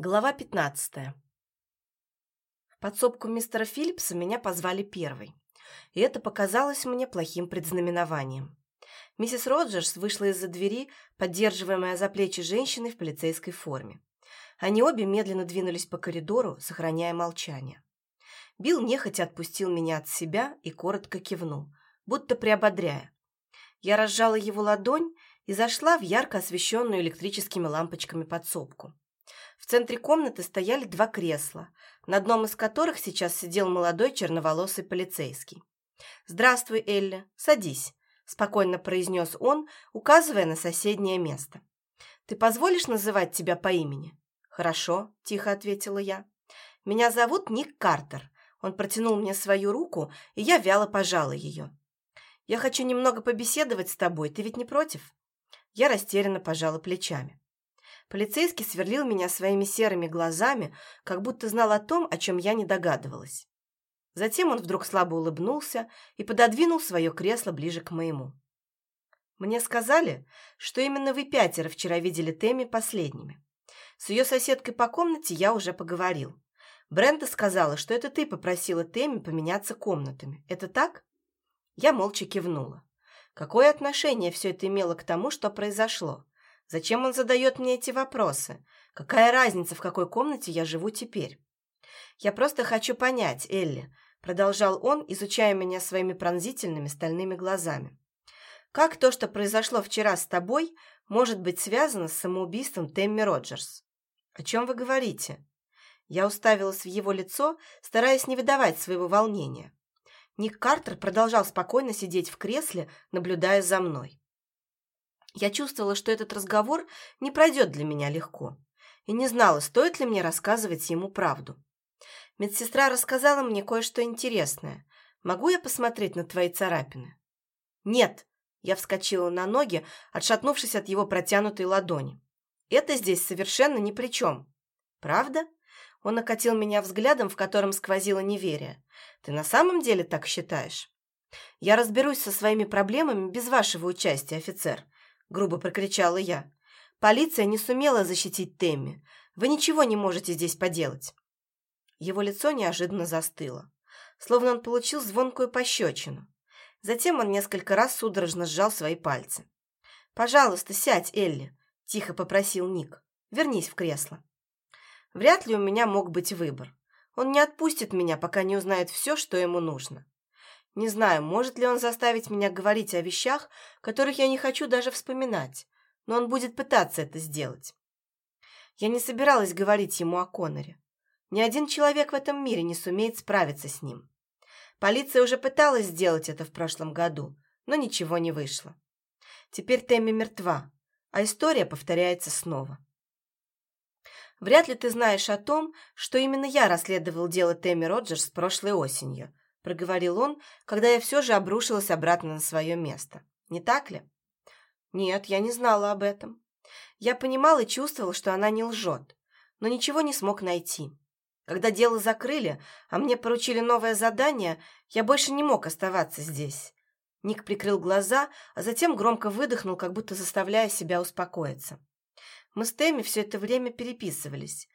Глава 15. В подсобку мистера Филлипса меня позвали первой, и это показалось мне плохим предзнаменованием. Миссис Роджерс вышла из-за двери, поддерживаемая за плечи женщины в полицейской форме. Они обе медленно двинулись по коридору, сохраняя молчание. Билл нехотя отпустил меня от себя и коротко кивнул, будто приободряя. Я разжала его ладонь и зашла в ярко освещенную электрическими лампочками подсобку. В центре комнаты стояли два кресла, на одном из которых сейчас сидел молодой черноволосый полицейский. «Здравствуй, Элли, садись», – спокойно произнес он, указывая на соседнее место. «Ты позволишь называть тебя по имени?» «Хорошо», – тихо ответила я. «Меня зовут Ник Картер». Он протянул мне свою руку, и я вяло пожала ее. «Я хочу немного побеседовать с тобой, ты ведь не против?» Я растерянно пожала плечами. Полицейский сверлил меня своими серыми глазами, как будто знал о том, о чем я не догадывалась. Затем он вдруг слабо улыбнулся и пододвинул свое кресло ближе к моему. Мне сказали, что именно вы пятеро вчера видели Тэмми последними. С ее соседкой по комнате я уже поговорил. Бренда сказала, что это ты попросила Тэмми поменяться комнатами. Это так? Я молча кивнула. Какое отношение все это имело к тому, что произошло? Зачем он задает мне эти вопросы? Какая разница, в какой комнате я живу теперь? Я просто хочу понять, Элли, продолжал он, изучая меня своими пронзительными стальными глазами. Как то, что произошло вчера с тобой, может быть связано с самоубийством Тэмми Роджерс? О чем вы говорите? Я уставилась в его лицо, стараясь не выдавать своего волнения. Ник Картер продолжал спокойно сидеть в кресле, наблюдая за мной. Я чувствовала, что этот разговор не пройдет для меня легко, и не знала, стоит ли мне рассказывать ему правду. Медсестра рассказала мне кое-что интересное. Могу я посмотреть на твои царапины? Нет, я вскочила на ноги, отшатнувшись от его протянутой ладони. Это здесь совершенно ни при чем. Правда? Он окатил меня взглядом, в котором сквозило неверие. Ты на самом деле так считаешь? Я разберусь со своими проблемами без вашего участия, офицер. – грубо прокричала я. «Полиция не сумела защитить Тэмми. Вы ничего не можете здесь поделать». Его лицо неожиданно застыло, словно он получил звонкую пощечину. Затем он несколько раз судорожно сжал свои пальцы. «Пожалуйста, сядь, Элли», – тихо попросил Ник. «Вернись в кресло». Вряд ли у меня мог быть выбор. Он не отпустит меня, пока не узнает все, что ему нужно. Не знаю, может ли он заставить меня говорить о вещах, которых я не хочу даже вспоминать, но он будет пытаться это сделать. Я не собиралась говорить ему о Коноре. Ни один человек в этом мире не сумеет справиться с ним. Полиция уже пыталась сделать это в прошлом году, но ничего не вышло. Теперь Тэмми мертва, а история повторяется снова. Вряд ли ты знаешь о том, что именно я расследовал дело Тэмми Роджерс прошлой осенью, – проговорил он, когда я все же обрушилась обратно на свое место. «Не так ли?» «Нет, я не знала об этом. Я понимал и чувствовал, что она не лжет, но ничего не смог найти. Когда дело закрыли, а мне поручили новое задание, я больше не мог оставаться здесь». Ник прикрыл глаза, а затем громко выдохнул, как будто заставляя себя успокоиться. Мы с Тэмми все это время переписывались.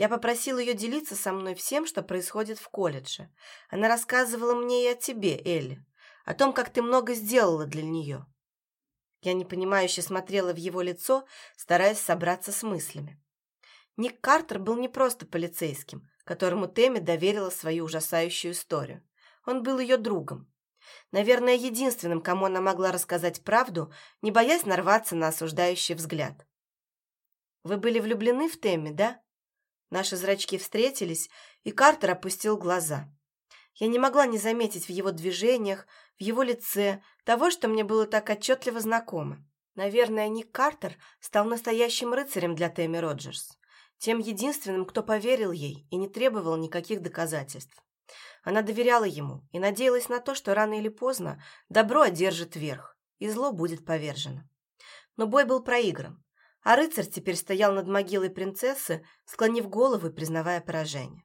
Я попросил ее делиться со мной всем, что происходит в колледже. Она рассказывала мне и о тебе, Элли, о том, как ты много сделала для нее. Я непонимающе смотрела в его лицо, стараясь собраться с мыслями. Ник Картер был не просто полицейским, которому Тэмми доверила свою ужасающую историю. Он был ее другом. Наверное, единственным, кому она могла рассказать правду, не боясь нарваться на осуждающий взгляд. «Вы были влюблены в Тэмми, да?» Наши зрачки встретились, и Картер опустил глаза. Я не могла не заметить в его движениях, в его лице того, что мне было так отчетливо знакомо. Наверное, Ник Картер стал настоящим рыцарем для Тэмми Роджерс, тем единственным, кто поверил ей и не требовал никаких доказательств. Она доверяла ему и надеялась на то, что рано или поздно добро одержит верх, и зло будет повержено. Но бой был проигран, а рыцарь теперь стоял над могилой принцессы, склонив голову признавая поражение.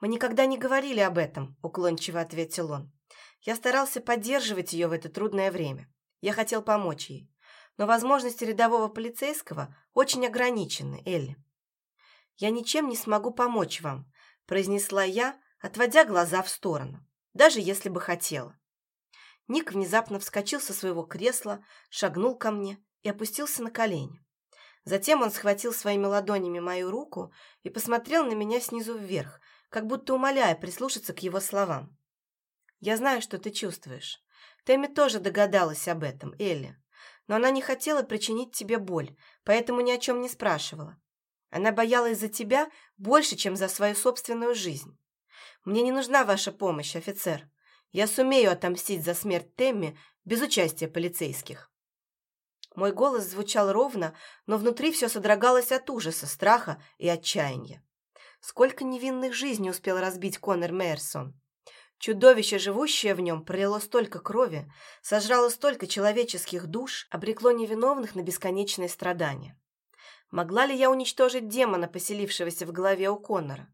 «Мы никогда не говорили об этом», – уклончиво ответил он. «Я старался поддерживать ее в это трудное время. Я хотел помочь ей. Но возможности рядового полицейского очень ограничены, Элли». я ничем не смогу помочь вам», произнесла я, отводя глаза в сторону, даже если бы хотела. Ник внезапно вскочил со своего кресла, шагнул ко мне и опустился на колени. Затем он схватил своими ладонями мою руку и посмотрел на меня снизу вверх, как будто умоляя прислушаться к его словам. «Я знаю, что ты чувствуешь. Тэмми тоже догадалась об этом, Элли. Но она не хотела причинить тебе боль, поэтому ни о чем не спрашивала. Она боялась за тебя больше, чем за свою собственную жизнь. Мне не нужна ваша помощь, офицер. Я сумею отомстить за смерть Тэмми без участия полицейских». Мой голос звучал ровно, но внутри все содрогалось от ужаса, страха и отчаяния. Сколько невинных жизней успел разбить Конор Мейерсон. Чудовище, живущее в нем, пролило столько крови, сожрало столько человеческих душ, обрекло невиновных на бесконечные страдания. Могла ли я уничтожить демона, поселившегося в голове у Коннора?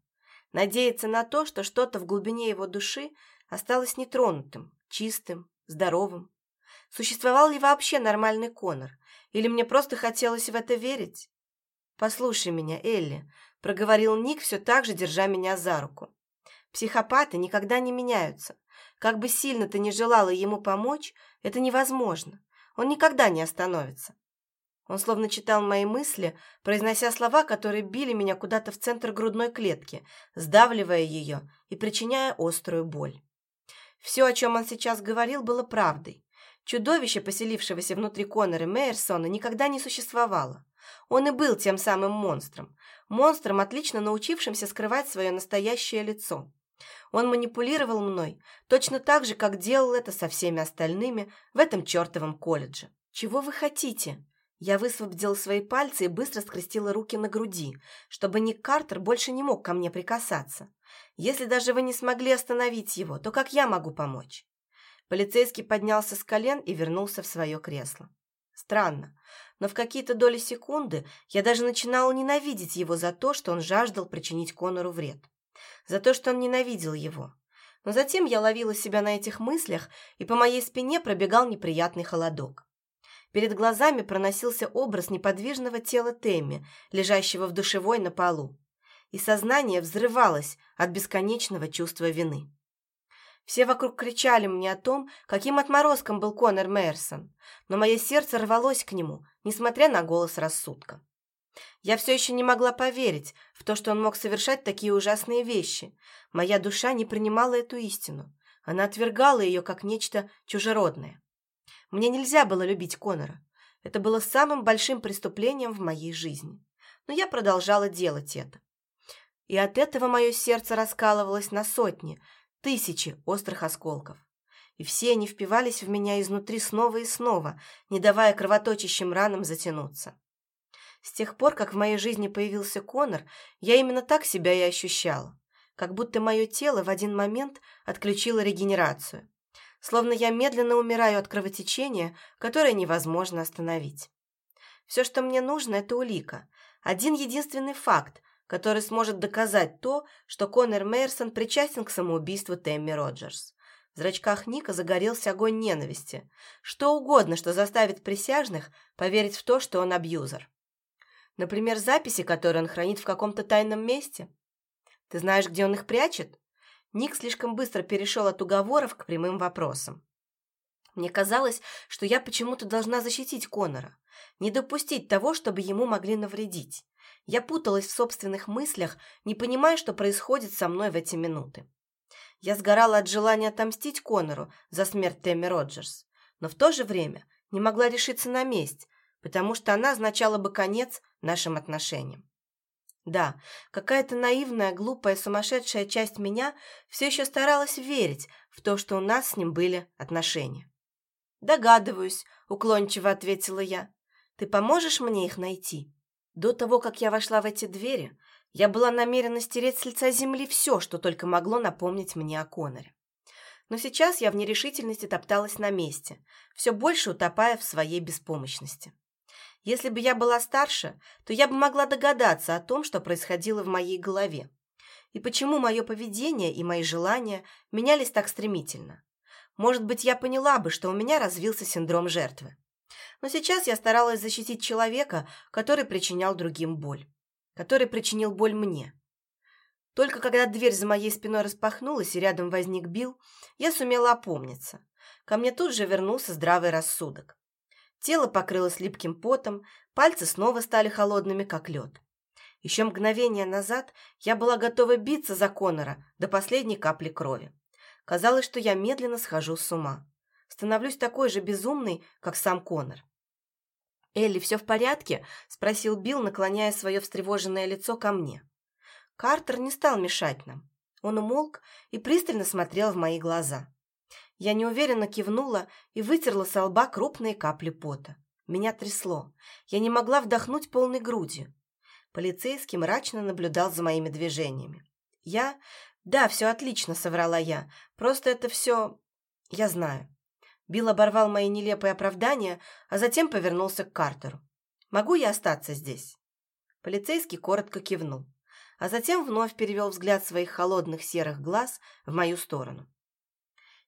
Надеяться на то, что что-то в глубине его души осталось нетронутым, чистым, здоровым. Существовал ли вообще нормальный Конор? Или мне просто хотелось в это верить? «Послушай меня, Элли», — проговорил Ник, все так же держа меня за руку. «Психопаты никогда не меняются. Как бы сильно ты ни желала ему помочь, это невозможно. Он никогда не остановится». Он словно читал мои мысли, произнося слова, которые били меня куда-то в центр грудной клетки, сдавливая ее и причиняя острую боль. Все, о чем он сейчас говорил, было правдой. Чудовище, поселившегося внутри Коннора Мейерсона, никогда не существовало. Он и был тем самым монстром. Монстром, отлично научившимся скрывать свое настоящее лицо. Он манипулировал мной точно так же, как делал это со всеми остальными в этом чертовом колледже. «Чего вы хотите?» Я высвободила свои пальцы и быстро скрестила руки на груди, чтобы Ник Картер больше не мог ко мне прикасаться. Если даже вы не смогли остановить его, то как я могу помочь? Полицейский поднялся с колен и вернулся в свое кресло. Странно, но в какие-то доли секунды я даже начинала ненавидеть его за то, что он жаждал причинить Конору вред. За то, что он ненавидел его. Но затем я ловила себя на этих мыслях, и по моей спине пробегал неприятный холодок. Перед глазами проносился образ неподвижного тела Тэмми, лежащего в душевой на полу. И сознание взрывалось от бесконечного чувства вины. Все вокруг кричали мне о том, каким отморозком был Конор Мейерсон, но мое сердце рвалось к нему, несмотря на голос рассудка. Я все еще не могла поверить в то, что он мог совершать такие ужасные вещи. Моя душа не принимала эту истину. Она отвергала ее как нечто чужеродное. Мне нельзя было любить Конора. Это было самым большим преступлением в моей жизни. Но я продолжала делать это. И от этого мое сердце раскалывалось на сотни, тысячи острых осколков. И все они впивались в меня изнутри снова и снова, не давая кровоточащим ранам затянуться. С тех пор, как в моей жизни появился Конор, я именно так себя и ощущала, как будто мое тело в один момент отключило регенерацию, словно я медленно умираю от кровотечения, которое невозможно остановить. Все, что мне нужно, это улика, один единственный факт, который сможет доказать то, что Конор Мейерсон причастен к самоубийству Тэмми Роджерс. В зрачках Ника загорелся огонь ненависти. Что угодно, что заставит присяжных поверить в то, что он абьюзер. Например, записи, которые он хранит в каком-то тайном месте. Ты знаешь, где он их прячет? Ник слишком быстро перешел от уговоров к прямым вопросам. Мне казалось, что я почему-то должна защитить Конора, не допустить того, чтобы ему могли навредить. Я путалась в собственных мыслях, не понимая, что происходит со мной в эти минуты. Я сгорала от желания отомстить Конору за смерть Тэмми Роджерс, но в то же время не могла решиться на месть, потому что она означала бы конец нашим отношениям. Да, какая-то наивная, глупая, сумасшедшая часть меня все еще старалась верить в то, что у нас с ним были отношения. «Догадываюсь», — уклончиво ответила я. «Ты поможешь мне их найти?» До того, как я вошла в эти двери, я была намерена стереть с лица земли все, что только могло напомнить мне о Коноре. Но сейчас я в нерешительности топталась на месте, все больше утопая в своей беспомощности. Если бы я была старше, то я бы могла догадаться о том, что происходило в моей голове, и почему мое поведение и мои желания менялись так стремительно. Может быть, я поняла бы, что у меня развился синдром жертвы но сейчас я старалась защитить человека, который причинял другим боль. который причинил боль мне. Только когда дверь за моей спиной распахнулась и рядом возник Билл, я сумела опомниться. Ко мне тут же вернулся здравый рассудок. Тело покрылось липким потом, пальцы снова стали холодными, как лед. Еще мгновение назад я была готова биться за Конора до последней капли крови. Казалось, что я медленно схожу с ума. Становлюсь такой же безумной, как сам Конор. «Элли, все в порядке?» – спросил Билл, наклоняя свое встревоженное лицо ко мне. Картер не стал мешать нам. Он умолк и пристально смотрел в мои глаза. Я неуверенно кивнула и вытерла со лба крупные капли пота. Меня трясло. Я не могла вдохнуть полной грудью. Полицейский мрачно наблюдал за моими движениями. Я... Да, все отлично, соврала я. Просто это все... Я знаю. Билл оборвал мои нелепые оправдания, а затем повернулся к Картеру. «Могу я остаться здесь?» Полицейский коротко кивнул, а затем вновь перевел взгляд своих холодных серых глаз в мою сторону.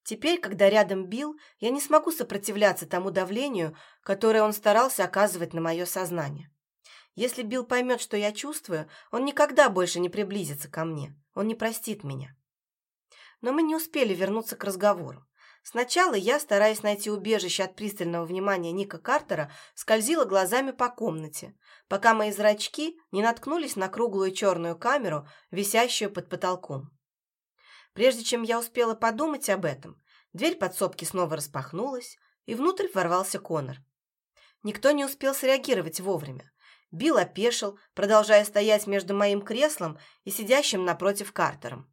Теперь, когда рядом Билл, я не смогу сопротивляться тому давлению, которое он старался оказывать на мое сознание. Если Билл поймет, что я чувствую, он никогда больше не приблизится ко мне. Он не простит меня. Но мы не успели вернуться к разговору. Сначала я, стараясь найти убежище от пристального внимания Ника Картера, скользила глазами по комнате, пока мои зрачки не наткнулись на круглую черную камеру, висящую под потолком. Прежде чем я успела подумать об этом, дверь подсобки снова распахнулась, и внутрь ворвался Конор. Никто не успел среагировать вовремя. Билл опешил, продолжая стоять между моим креслом и сидящим напротив Картером.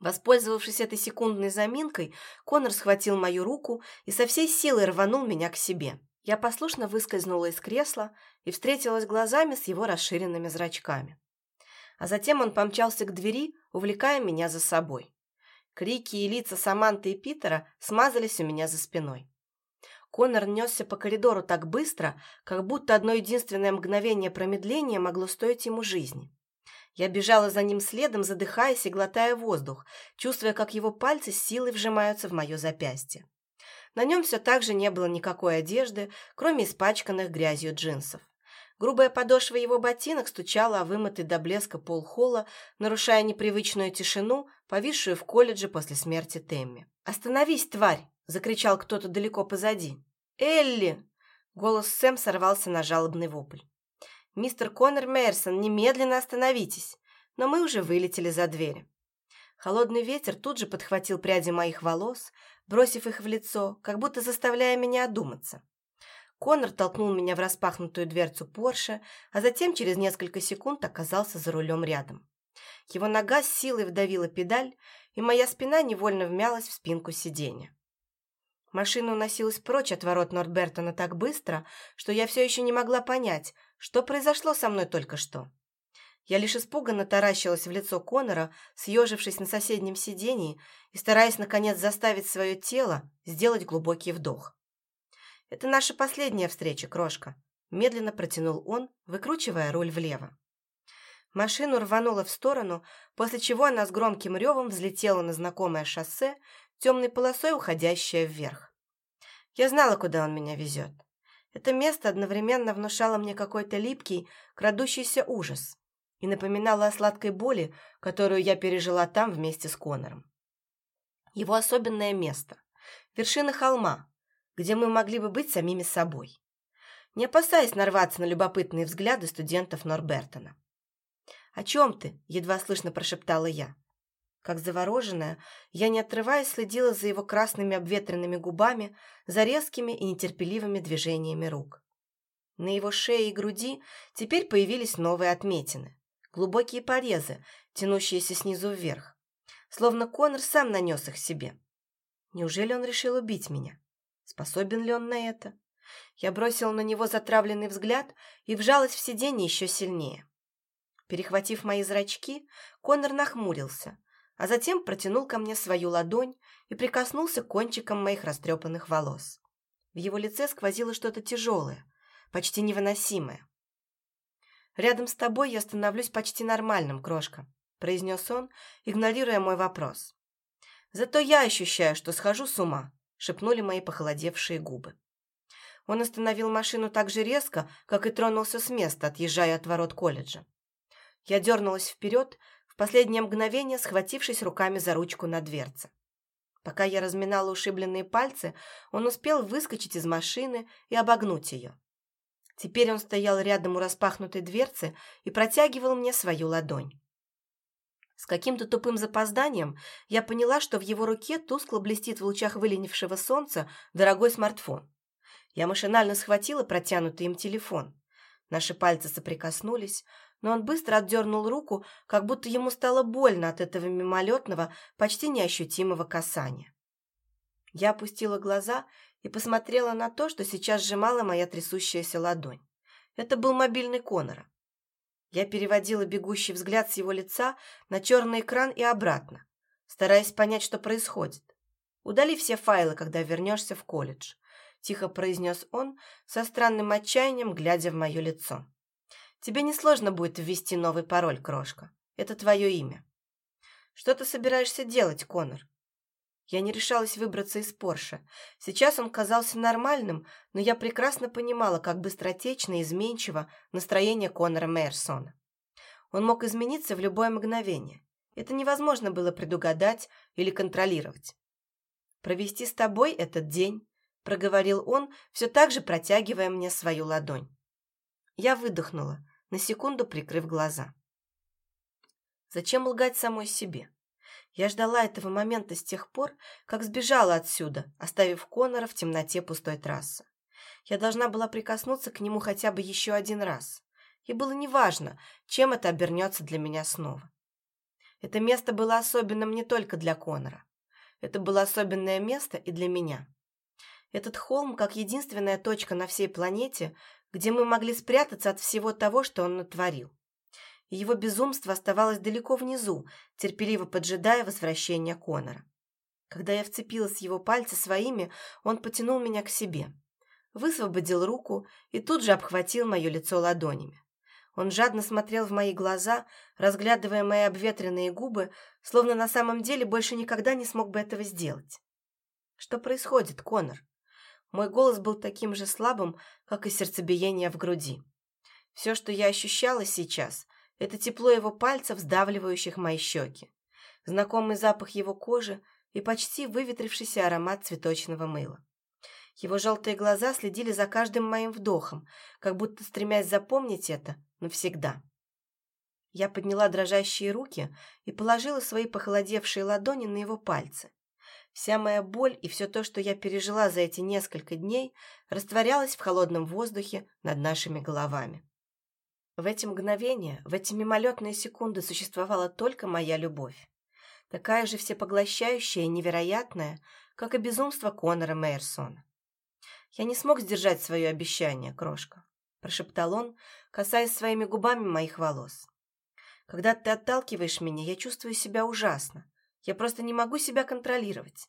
Воспользовавшись этой секундной заминкой, Конор схватил мою руку и со всей силы рванул меня к себе. Я послушно выскользнула из кресла и встретилась глазами с его расширенными зрачками. А затем он помчался к двери, увлекая меня за собой. Крики и лица Саманты и Питера смазались у меня за спиной. Конор несся по коридору так быстро, как будто одно единственное мгновение промедления могло стоить ему жизни. Я бежала за ним следом, задыхаясь и глотая воздух, чувствуя, как его пальцы с силой вжимаются в мое запястье. На нем все так же не было никакой одежды, кроме испачканных грязью джинсов. Грубая подошва его ботинок стучала о вымытый до блеска пол холла, нарушая непривычную тишину, повисшую в колледже после смерти Темми. «Остановись, тварь!» – закричал кто-то далеко позади. «Элли!» – голос Сэм сорвался на жалобный вопль. «Мистер Коннор Мейерсон, немедленно остановитесь!» Но мы уже вылетели за дверь. Холодный ветер тут же подхватил пряди моих волос, бросив их в лицо, как будто заставляя меня одуматься. Коннор толкнул меня в распахнутую дверцу Порше, а затем через несколько секунд оказался за рулем рядом. Его нога с силой вдавила педаль, и моя спина невольно вмялась в спинку сиденья. Машина уносилась прочь от ворот Нордбертона так быстро, что я все еще не могла понять, что произошло со мной только что. Я лишь испуганно таращилась в лицо Конора, съежившись на соседнем сидении и стараясь, наконец, заставить свое тело сделать глубокий вдох. «Это наша последняя встреча, крошка», – медленно протянул он, выкручивая руль влево. Машину рвануло в сторону, после чего она с громким ревом взлетела на знакомое шоссе, темной полосой уходящее вверх. Я знала, куда он меня везет. Это место одновременно внушало мне какой-то липкий, крадущийся ужас и напоминало о сладкой боли, которую я пережила там вместе с Конором. Его особенное место – вершина холма, где мы могли бы быть самими собой, не опасаясь нарваться на любопытные взгляды студентов Норбертона. «О чем ты?» – едва слышно прошептала я. Как завороженная, я, не отрываясь, следила за его красными обветренными губами, за резкими и нетерпеливыми движениями рук. На его шее и груди теперь появились новые отметины, глубокие порезы, тянущиеся снизу вверх, словно Конор сам нанес их себе. Неужели он решил убить меня? Способен ли он на это? Я бросила на него затравленный взгляд и вжалась в сиденье еще сильнее. Перехватив мои зрачки, Конор нахмурился, а затем протянул ко мне свою ладонь и прикоснулся кончиком моих растрепанных волос. В его лице сквозило что-то тяжелое, почти невыносимое. «Рядом с тобой я становлюсь почти нормальным, крошка», произнес он, игнорируя мой вопрос. «Зато я ощущаю, что схожу с ума», шепнули мои похолодевшие губы. Он остановил машину так же резко, как и тронулся с места, отъезжая от ворот колледжа. Я дернулась вперед, последнее мгновение схватившись руками за ручку на дверце. Пока я разминала ушибленные пальцы, он успел выскочить из машины и обогнуть ее. Теперь он стоял рядом у распахнутой дверцы и протягивал мне свою ладонь. С каким-то тупым запозданием я поняла, что в его руке тускло блестит в лучах выленившего солнца дорогой смартфон. Я машинально схватила протянутый им телефон. Наши пальцы соприкоснулись, но он быстро отдернул руку, как будто ему стало больно от этого мимолетного, почти неощутимого касания. Я опустила глаза и посмотрела на то, что сейчас сжимала моя трясущаяся ладонь. Это был мобильный Конора. Я переводила бегущий взгляд с его лица на черный экран и обратно, стараясь понять, что происходит. «Удали все файлы, когда вернешься в колледж», – тихо произнес он, со странным отчаянием, глядя в мое лицо. Тебе несложно будет ввести новый пароль, крошка. Это твое имя. Что ты собираешься делать, Конор? Я не решалась выбраться из Порше. Сейчас он казался нормальным, но я прекрасно понимала, как быстротечно и изменчиво настроение Конора Мейерсона. Он мог измениться в любое мгновение. Это невозможно было предугадать или контролировать. «Провести с тобой этот день», — проговорил он, все так же протягивая мне свою ладонь. Я выдохнула, на секунду прикрыв глаза. Зачем лгать самой себе? Я ждала этого момента с тех пор, как сбежала отсюда, оставив Конора в темноте пустой трассы. Я должна была прикоснуться к нему хотя бы еще один раз. И было неважно, чем это обернется для меня снова. Это место было особенным не только для Конора. Это было особенное место и для меня. Этот холм, как единственная точка на всей планете, где мы могли спрятаться от всего того, что он натворил. Его безумство оставалось далеко внизу, терпеливо поджидая возвращения Конора. Когда я вцепилась в его пальцы своими, он потянул меня к себе. Высвободил руку и тут же обхватил мое лицо ладонями. Он жадно смотрел в мои глаза, разглядывая мои обветренные губы, словно на самом деле больше никогда не смог бы этого сделать. «Что происходит, Конор?» Мой голос был таким же слабым, как и сердцебиение в груди. Все, что я ощущала сейчас, это тепло его пальцев, сдавливающих мои щеки, знакомый запах его кожи и почти выветрившийся аромат цветочного мыла. Его желтые глаза следили за каждым моим вдохом, как будто стремясь запомнить это навсегда. Я подняла дрожащие руки и положила свои похолодевшие ладони на его пальцы. Вся моя боль и все то, что я пережила за эти несколько дней, растворялось в холодном воздухе над нашими головами. В эти мгновения, в эти мимолетные секунды существовала только моя любовь. Такая же всепоглощающая и невероятная, как и безумство Конора Мейерсона. «Я не смог сдержать свое обещание, крошка», – прошептал он, касаясь своими губами моих волос. «Когда ты отталкиваешь меня, я чувствую себя ужасно. Я просто не могу себя контролировать.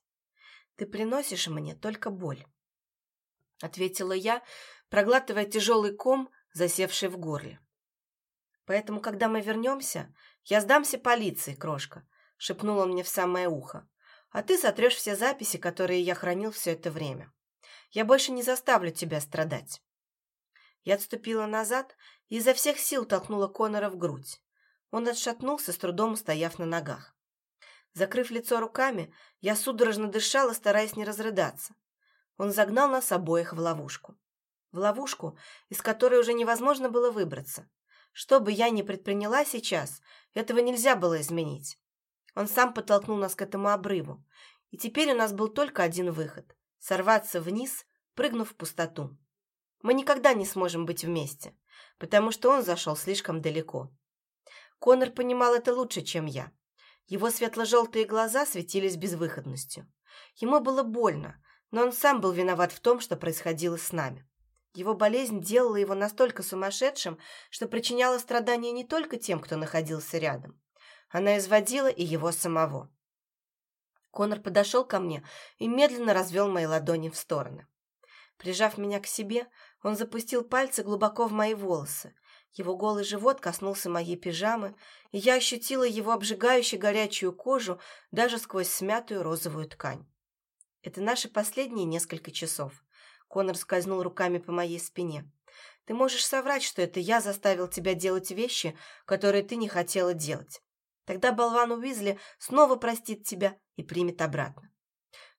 Ты приносишь мне только боль. Ответила я, проглатывая тяжелый ком, засевший в горле. Поэтому, когда мы вернемся, я сдамся полиции, крошка, шепнула мне в самое ухо. А ты сотрешь все записи, которые я хранил все это время. Я больше не заставлю тебя страдать. Я отступила назад и изо всех сил толкнула Конора в грудь. Он отшатнулся, с трудом стояв на ногах. Закрыв лицо руками, я судорожно дышала, стараясь не разрыдаться. Он загнал нас обоих в ловушку. В ловушку, из которой уже невозможно было выбраться. Что бы я ни предприняла сейчас, этого нельзя было изменить. Он сам подтолкнул нас к этому обрыву. И теперь у нас был только один выход – сорваться вниз, прыгнув в пустоту. Мы никогда не сможем быть вместе, потому что он зашел слишком далеко. Конор понимал это лучше, чем я. Его светло-желтые глаза светились безвыходностью. Ему было больно, но он сам был виноват в том, что происходило с нами. Его болезнь делала его настолько сумасшедшим, что причиняла страдания не только тем, кто находился рядом. Она изводила и его самого. Конор подошел ко мне и медленно развел мои ладони в стороны. Прижав меня к себе, он запустил пальцы глубоко в мои волосы его голый живот коснулся моей пижамы, и я ощутила его обжигающую горячую кожу даже сквозь смятую розовую ткань. Это наши последние несколько часов. Конор скользнул руками по моей спине. «Ты можешь соврать, что это я заставил тебя делать вещи, которые ты не хотела делать. Тогда болван Уизли снова простит тебя и примет обратно.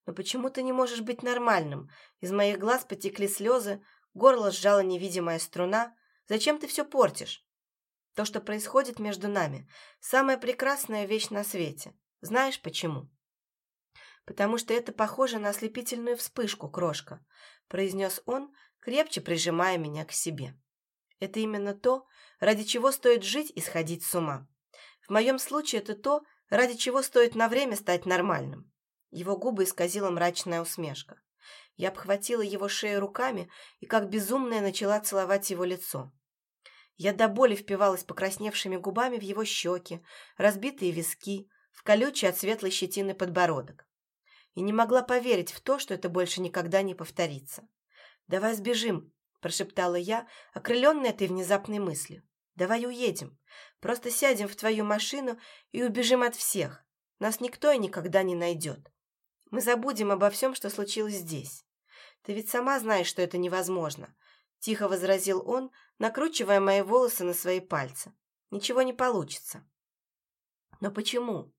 Но почему ты не можешь быть нормальным? Из моих глаз потекли слезы, горло сжала невидимая струна. Зачем ты все портишь? То, что происходит между нами, самая прекрасная вещь на свете. Знаешь почему? Потому что это похоже на ослепительную вспышку, крошка, произнес он, крепче прижимая меня к себе. Это именно то, ради чего стоит жить и сходить с ума. В моем случае это то, ради чего стоит на время стать нормальным. Его губы исказила мрачная усмешка. Я обхватила его шею руками и, как безумная, начала целовать его лицо. Я до боли впивалась покрасневшими губами в его щеки, разбитые виски, в колючий от светлой щетины подбородок. И не могла поверить в то, что это больше никогда не повторится. «Давай сбежим», – прошептала я, окрыленная этой внезапной мыслью. «Давай уедем. Просто сядем в твою машину и убежим от всех. Нас никто и никогда не найдет. Мы забудем обо всем, что случилось здесь. Ты ведь сама знаешь, что это невозможно», – тихо возразил он, накручивая мои волосы на свои пальцы. «Ничего не получится». «Но почему?»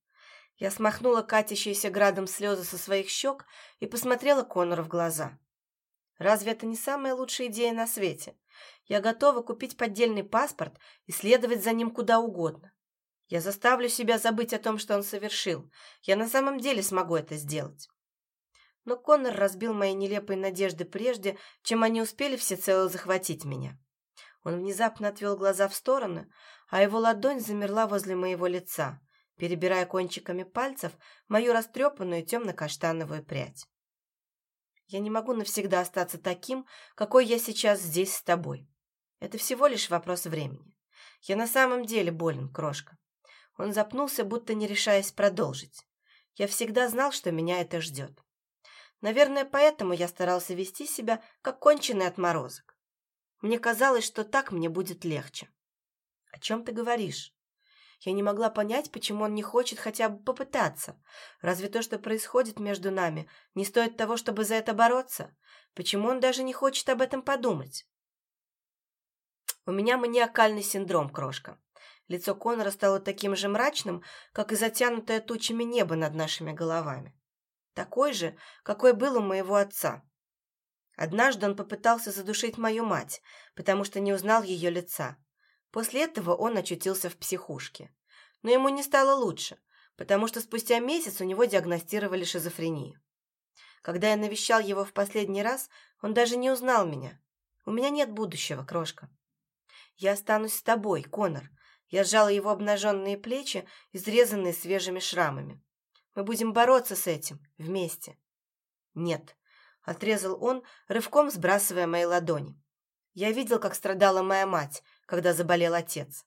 Я смахнула катящиеся градом слезы со своих щек и посмотрела Конору в глаза. «Разве это не самая лучшая идея на свете? Я готова купить поддельный паспорт и следовать за ним куда угодно. Я заставлю себя забыть о том, что он совершил. Я на самом деле смогу это сделать». Но Конор разбил мои нелепые надежды прежде, чем они успели всецело захватить меня. Он внезапно отвел глаза в стороны, а его ладонь замерла возле моего лица, перебирая кончиками пальцев мою растрепанную темно-каштановую прядь. «Я не могу навсегда остаться таким, какой я сейчас здесь с тобой. Это всего лишь вопрос времени. Я на самом деле болен, крошка». Он запнулся, будто не решаясь продолжить. Я всегда знал, что меня это ждет. Наверное, поэтому я старался вести себя, как конченый отморозок. Мне казалось, что так мне будет легче. «О чем ты говоришь?» Я не могла понять, почему он не хочет хотя бы попытаться. Разве то, что происходит между нами, не стоит того, чтобы за это бороться? Почему он даже не хочет об этом подумать? У меня маниакальный синдром, крошка. Лицо Конора стало таким же мрачным, как и затянутое тучами небо над нашими головами. Такой же, какой был у моего отца. Однажды он попытался задушить мою мать, потому что не узнал ее лица. После этого он очутился в психушке. Но ему не стало лучше, потому что спустя месяц у него диагностировали шизофрению. Когда я навещал его в последний раз, он даже не узнал меня. У меня нет будущего, крошка. Я останусь с тобой, Конор. Я сжала его обнаженные плечи, изрезанные свежими шрамами. Мы будем бороться с этим вместе. Нет, отрезал он, рывком сбрасывая мои ладони. Я видел, как страдала моя мать, когда заболел отец.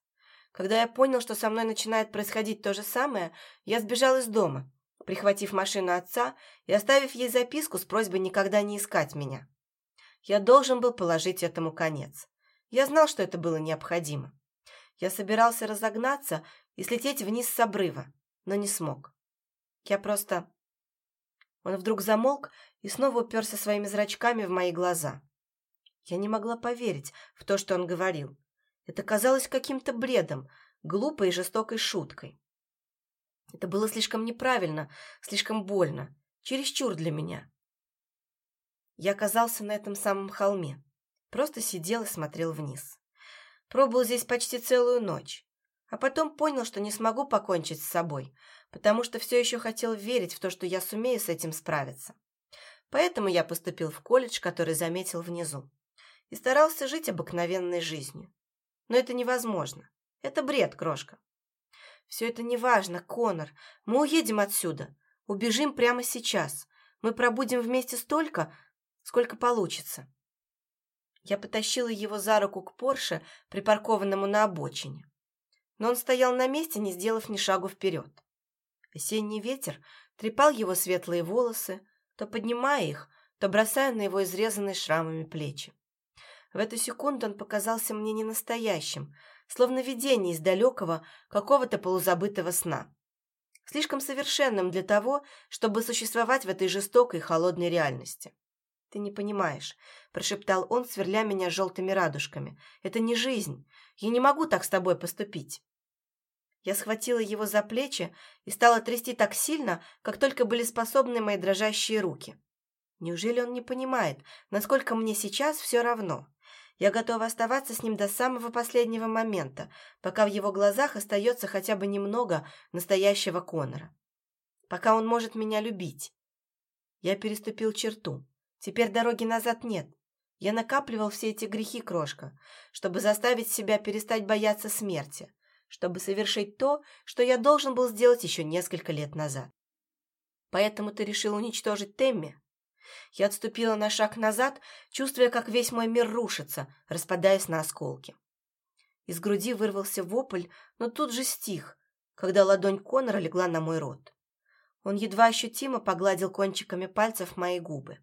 Когда я понял, что со мной начинает происходить то же самое, я сбежал из дома, прихватив машину отца и оставив ей записку с просьбой никогда не искать меня. Я должен был положить этому конец. Я знал, что это было необходимо. Я собирался разогнаться и слететь вниз с обрыва, но не смог. Я просто... Он вдруг замолк и снова уперся своими зрачками в мои глаза. Я не могла поверить в то, что он говорил. Это казалось каким-то бредом, глупой и жестокой шуткой. Это было слишком неправильно, слишком больно, чересчур для меня. Я оказался на этом самом холме, просто сидел и смотрел вниз. Пробыл здесь почти целую ночь, а потом понял, что не смогу покончить с собой, потому что все еще хотел верить в то, что я сумею с этим справиться. Поэтому я поступил в колледж, который заметил внизу, и старался жить обыкновенной жизнью. Но это невозможно. Это бред, крошка. Все это неважно, Конор. Мы уедем отсюда. Убежим прямо сейчас. Мы пробудем вместе столько, сколько получится. Я потащила его за руку к Порше, припаркованному на обочине. Но он стоял на месте, не сделав ни шагу вперед. Осенний ветер трепал его светлые волосы, то поднимая их, то бросая на его изрезанные шрамами плечи. В эту секунду он показался мне ненастоящим, словно видение из далекого, какого-то полузабытого сна. Слишком совершенным для того, чтобы существовать в этой жестокой холодной реальности. «Ты не понимаешь», – прошептал он, сверля меня желтыми радужками. «Это не жизнь. Я не могу так с тобой поступить». Я схватила его за плечи и стала трясти так сильно, как только были способны мои дрожащие руки. Неужели он не понимает, насколько мне сейчас все равно? Я готова оставаться с ним до самого последнего момента, пока в его глазах остается хотя бы немного настоящего Конора. Пока он может меня любить. Я переступил черту. Теперь дороги назад нет. Я накапливал все эти грехи, крошка, чтобы заставить себя перестать бояться смерти, чтобы совершить то, что я должен был сделать еще несколько лет назад. Поэтому ты решил уничтожить Темми? Я отступила на шаг назад, чувствуя, как весь мой мир рушится, распадаясь на осколки. Из груди вырвался вопль, но тут же стих, когда ладонь Конора легла на мой рот. Он едва ощутимо погладил кончиками пальцев мои губы.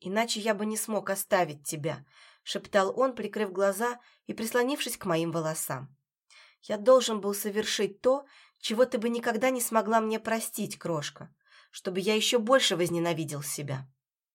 «Иначе я бы не смог оставить тебя», — шептал он, прикрыв глаза и прислонившись к моим волосам. «Я должен был совершить то, чего ты бы никогда не смогла мне простить, крошка, чтобы я еще больше возненавидел себя».